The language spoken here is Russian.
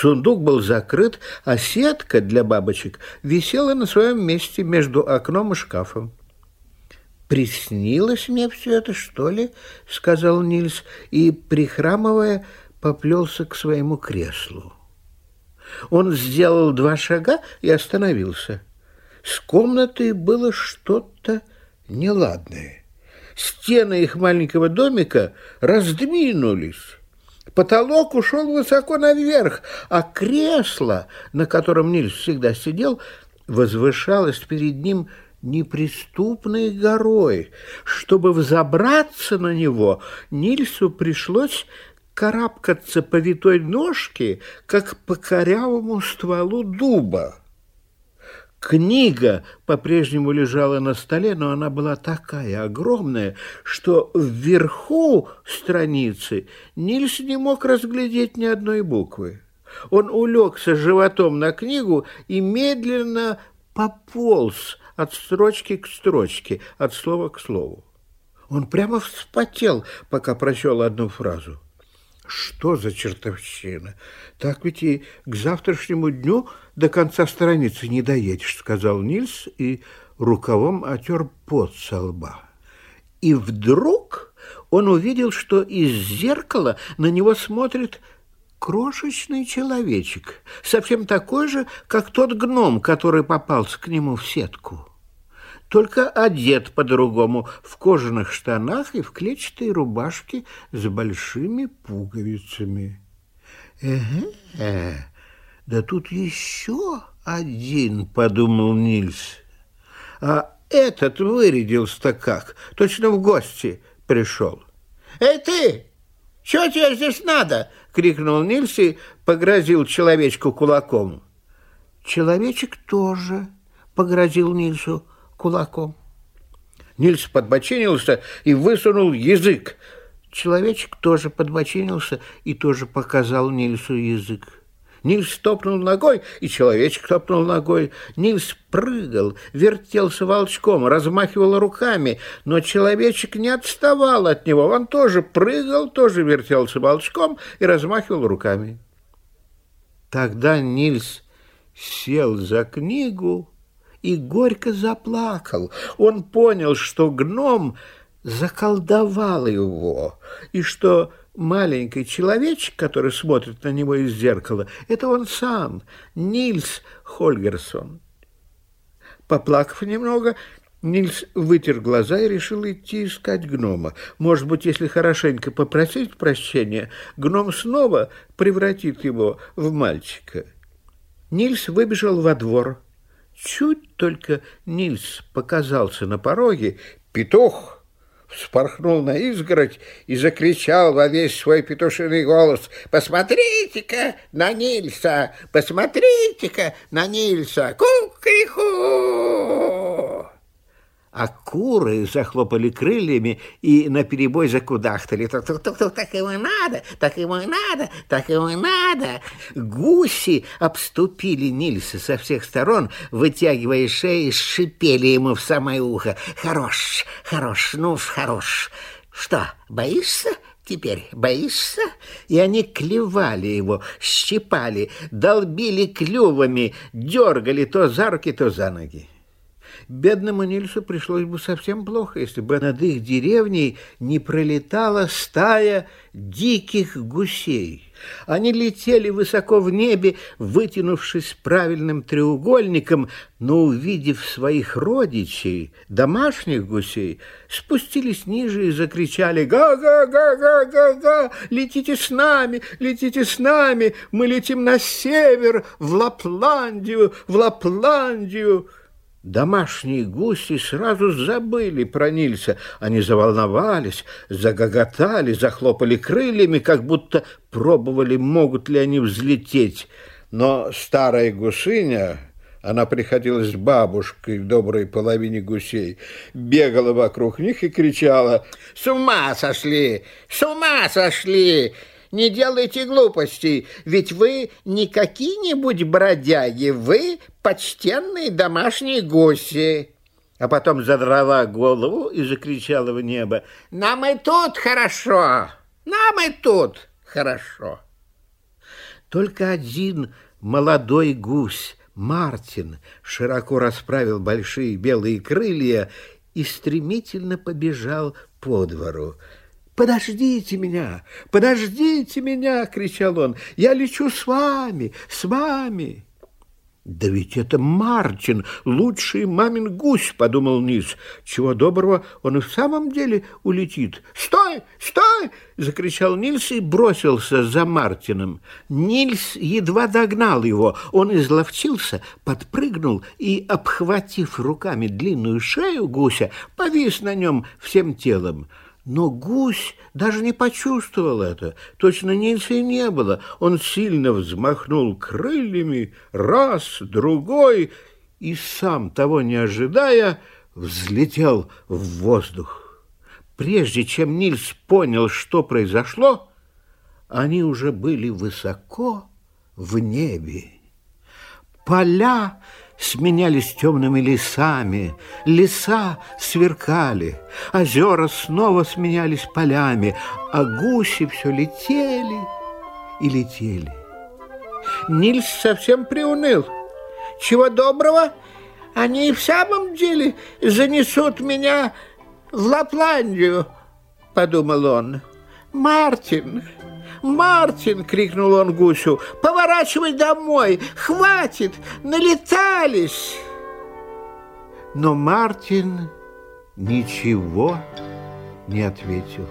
Сундук был закрыт, а сетка для бабочек висела на своем месте между окном и шкафом. «Приснилось мне все это, что ли?» — сказал Нильс и, прихрамывая, поплелся к своему креслу. Он сделал два шага и остановился. С комнатой было что-то неладное. Стены их маленького домика раздвинулись. Потолок ушел высоко наверх, а кресло, на котором Нильс всегда сидел, возвышалось перед ним неприступной горой. Чтобы взобраться на него, Нильсу пришлось карабкаться по витой ножке, как по корявому стволу дуба. Книга по-прежнему лежала на столе, но она была такая огромная, что вверху страницы Нильс не мог разглядеть ни одной буквы. Он улегся животом на книгу и медленно пополз от строчки к строчке, от слова к слову. Он прямо вспотел, пока прочел одну фразу. Что за чертовщина? Так ведь и к завтрашнему дню до конца страницы не доедешь, сказал Нильс и рукавом отер пот со лба. И вдруг он увидел, что из зеркала на него смотрит крошечный человечек, совсем такой же, как тот гном, который попался к нему в сетку только одет по-другому, в кожаных штанах и в клетчатой рубашке с большими пуговицами. Эге, да тут еще один, подумал Нильс. А этот вырядился-то как, точно в гости пришел. Эй ты, что тебе здесь надо? крикнул Нильс и погрозил человечку кулаком. Человечек тоже погрозил Нильсу кулаком. Нильс подбочинился и высунул язык. Человечек тоже подбочинился и тоже показал Нильсу язык. Нильс топнул ногой, и человечек топнул ногой. Нильс прыгал, вертелся волчком, размахивал руками, но человечек не отставал от него. Он тоже прыгал, тоже вертелся волчком и размахивал руками. Тогда Нильс сел за книгу и горько заплакал. Он понял, что гном заколдовал его, и что маленький человечек, который смотрит на него из зеркала, это он сам, Нильс Хольгерсон. Поплакав немного, Нильс вытер глаза и решил идти искать гнома. Может быть, если хорошенько попросить прощения, гном снова превратит его в мальчика. Нильс выбежал во двор. Чуть только Нильс показался на пороге, петух вспорхнул на изгородь и закричал во весь свой петушиный голос «Посмотрите-ка на Нильса! Посмотрите-ка на Нильса! Ку-ки-ху!» А куры захлопали крыльями и наперебой закудахтали. Тук-тук-тук, так ему надо, так ему надо, так ему надо. Гуси обступили Нильса со всех сторон, вытягивая шеи, шипели ему в самое ухо. Хорош, хорош, ну уж хорош. Что, боишься? Теперь боишься? И они клевали его, щипали, долбили клювами, дергали то за руки, то за ноги. Бедному Нильсу пришлось бы совсем плохо, если бы над их деревней не пролетала стая диких гусей. Они летели высоко в небе, вытянувшись правильным треугольником, но, увидев своих родичей, домашних гусей, спустились ниже и закричали «Га-га-га-га-га-га! Летите с нами! Летите с нами! Мы летим на север, в Лапландию, в Лапландию!» Домашние гуси сразу забыли про Нильса. Они заволновались, загоготали, захлопали крыльями, как будто пробовали, могут ли они взлететь. Но старая гусыня, она приходилась бабушкой в доброй половине гусей, бегала вокруг них и кричала «С ума сошли! С ума сошли! Не делайте глупостей, ведь вы не какие-нибудь бродяги, вы почтенные домашние гуси. А потом задрала голову и закричала в небо. Нам и тут хорошо, нам и тут хорошо. Только один молодой гусь, Мартин, широко расправил большие белые крылья и стремительно побежал по двору. «Подождите меня! Подождите меня!» — кричал он. «Я лечу с вами! С вами!» «Да ведь это Мартин, лучший мамин гусь», — подумал Низ. «Чего доброго, он и в самом деле улетит». «Стой! Стой!» — закричал Нильс и бросился за Мартином. Нильс едва догнал его. Он изловчился, подпрыгнул и, обхватив руками длинную шею гуся, повис на нем всем телом. Но гусь даже не почувствовал это. Точно Нильса и не было. Он сильно взмахнул крыльями, раз, другой, и сам, того не ожидая, взлетел в воздух. Прежде чем Нильс понял, что произошло, они уже были высоко в небе. Поля сменялись темными лесами, леса сверкали, озера снова сменялись полями, а гуси все летели и летели. Нильс совсем приуныл. Чего доброго, они и в самом деле занесут меня в Лапландию, подумал он. Мартин, «Мартин!» — крикнул он гусю. «Поворачивай домой! Хватит! Налетались!» Но Мартин ничего не ответил.